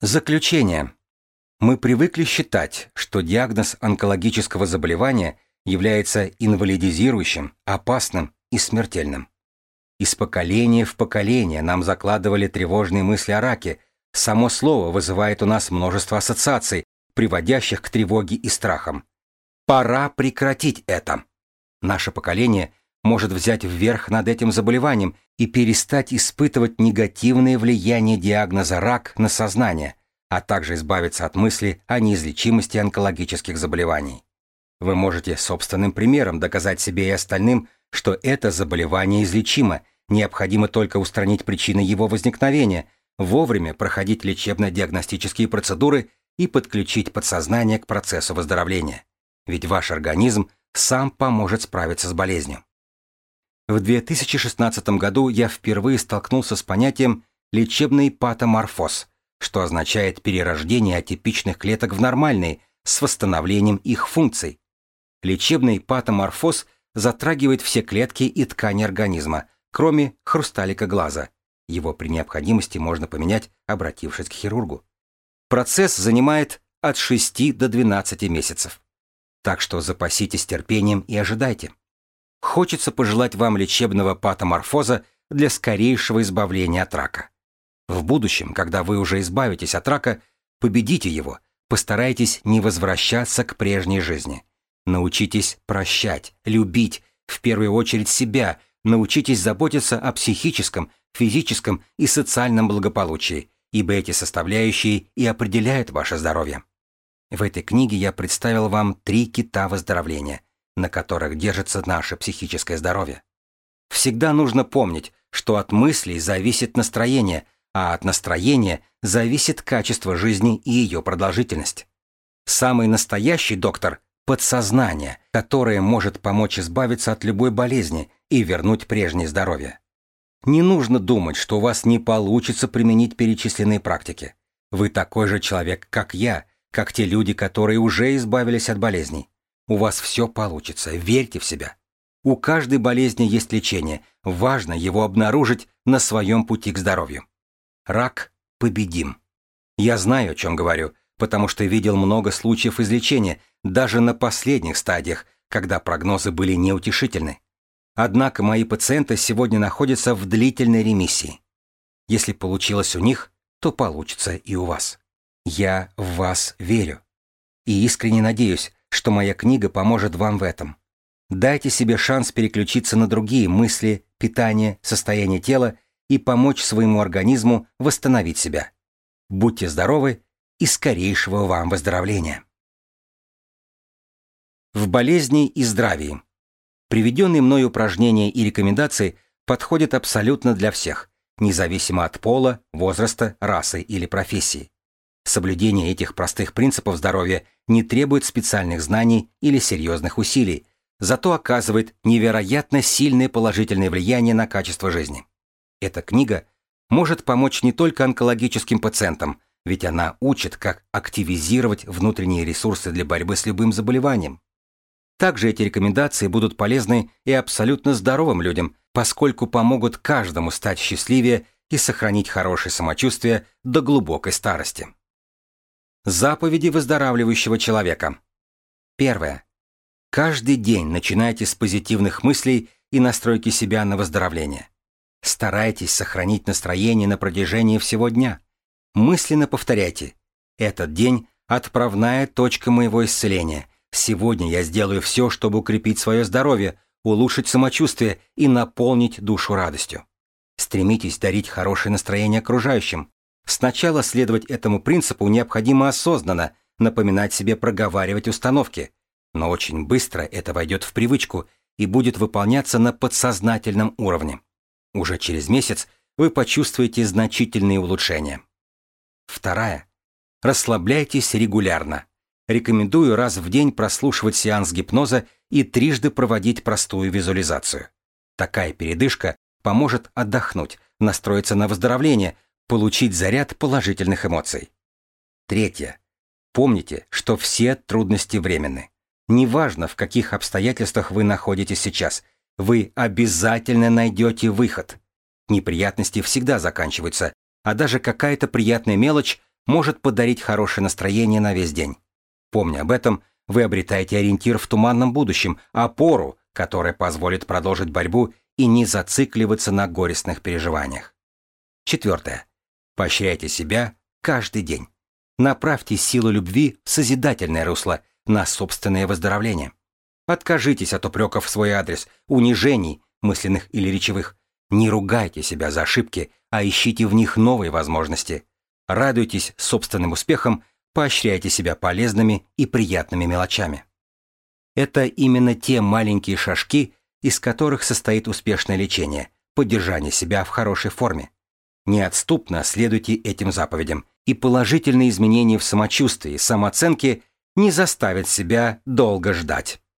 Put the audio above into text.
Заключение. Мы привыкли считать, что диагноз онкологического заболевания является инвалидизирующим, опасным и смертельным. Из поколения в поколение нам закладывали тревожные мысли о раке. Само слово вызывает у нас множество ассоциаций, приводящих к тревоге и страхам. Пора прекратить это. Наше поколение может взять вверх над этим заболеванием и перестать испытывать негативное влияние диагноза рак на сознание, а также избавиться от мысли о неизлечимости онкологических заболеваний. Вы можете собственным примером доказать себе и остальным, что это заболевание излечимо, необходимо только устранить причины его возникновения, вовремя проходить лечебно-диагностические процедуры и подключить подсознание к процессу выздоровления. Ведь ваш организм сам поможет справиться с болезнью. В 2016 году я впервые столкнулся с понятием лечебный патоморфоз, что означает перерождение атипичных клеток в нормальные с восстановлением их функций. Лечебный патоморфоз затрагивает все клетки и ткани организма, кроме хрусталика глаза. Его при необходимости можно поменять, обратившись к хирургу. Процесс занимает от 6 до 12 месяцев. Так что запаситесь терпением и ожидайте. Хочется пожелать вам лечебного патоморфоза для скорейшего избавления от рака. В будущем, когда вы уже избавитесь от рака, победите его, постарайтесь не возвращаться к прежней жизни. Научитесь прощать, любить, в первую очередь себя, научитесь заботиться о психическом, физическом и социальном благополучии, ибо эти составляющие и определяют ваше здоровье. В этой книге я представил вам три кита выздоровления, на которых держится наше психическое здоровье. Всегда нужно помнить, что от мыслей зависит настроение, а от настроения зависит качество жизни и ее продолжительность. Самый настоящий доктор – подсознание, которое может помочь избавиться от любой болезни и вернуть прежнее здоровье. Не нужно думать, что у вас не получится применить перечисленные практики. Вы такой же человек, как я, как те люди, которые уже избавились от болезней. У вас все получится, верьте в себя. У каждой болезни есть лечение, важно его обнаружить на своем пути к здоровью. Рак победим. Я знаю, о чем говорю, потому что видел много случаев излечения, даже на последних стадиях, когда прогнозы были неутешительны. Однако мои пациенты сегодня находятся в длительной ремиссии. Если получилось у них, то получится и у вас. Я в вас верю. И искренне надеюсь, что моя книга поможет вам в этом. Дайте себе шанс переключиться на другие мысли, питание, состояние тела и помочь своему организму восстановить себя. Будьте здоровы и скорейшего вам выздоровления. В болезни и здравии. Приведенные мной упражнения и рекомендации подходят абсолютно для всех, независимо от пола, возраста, расы или профессии. Соблюдение этих простых принципов здоровья не требует специальных знаний или серьезных усилий, зато оказывает невероятно сильное положительное влияние на качество жизни. Эта книга может помочь не только онкологическим пациентам, ведь она учит, как активизировать внутренние ресурсы для борьбы с любым заболеванием. Также эти рекомендации будут полезны и абсолютно здоровым людям, поскольку помогут каждому стать счастливее и сохранить хорошее самочувствие до глубокой старости. Заповеди выздоравливающего человека. Первое. Каждый день начинайте с позитивных мыслей и настройки себя на выздоровление. Старайтесь сохранить настроение на протяжении всего дня. Мысленно повторяйте. Этот день – отправная точка моего исцеления. Сегодня я сделаю все, чтобы укрепить свое здоровье, улучшить самочувствие и наполнить душу радостью. Стремитесь дарить хорошее настроение окружающим. Сначала следовать этому принципу необходимо осознанно, напоминать себе проговаривать установки. Но очень быстро это войдет в привычку и будет выполняться на подсознательном уровне. Уже через месяц вы почувствуете значительные улучшения. Вторая. Расслабляйтесь регулярно. Рекомендую раз в день прослушивать сеанс гипноза и трижды проводить простую визуализацию. Такая передышка поможет отдохнуть, настроиться на выздоровление, получить заряд положительных эмоций. Третье. Помните, что все трудности временны. Неважно, в каких обстоятельствах вы находитесь сейчас, вы обязательно найдете выход. Неприятности всегда заканчиваются, а даже какая-то приятная мелочь может подарить хорошее настроение на весь день. Помня об этом, вы обретаете ориентир в туманном будущем, опору, которая позволит продолжить борьбу и не зацикливаться на горестных переживаниях. Четвертое. Поощряйте себя каждый день. Направьте силу любви в созидательное русло, на собственное выздоровление. Откажитесь от упреков в свой адрес, унижений, мысленных или речевых. Не ругайте себя за ошибки, а ищите в них новые возможности. Радуйтесь собственным успехам, поощряйте себя полезными и приятными мелочами. Это именно те маленькие шажки, из которых состоит успешное лечение, поддержание себя в хорошей форме. Неотступно следуйте этим заповедям, и положительные изменения в самочувствии и самооценке не заставят себя долго ждать.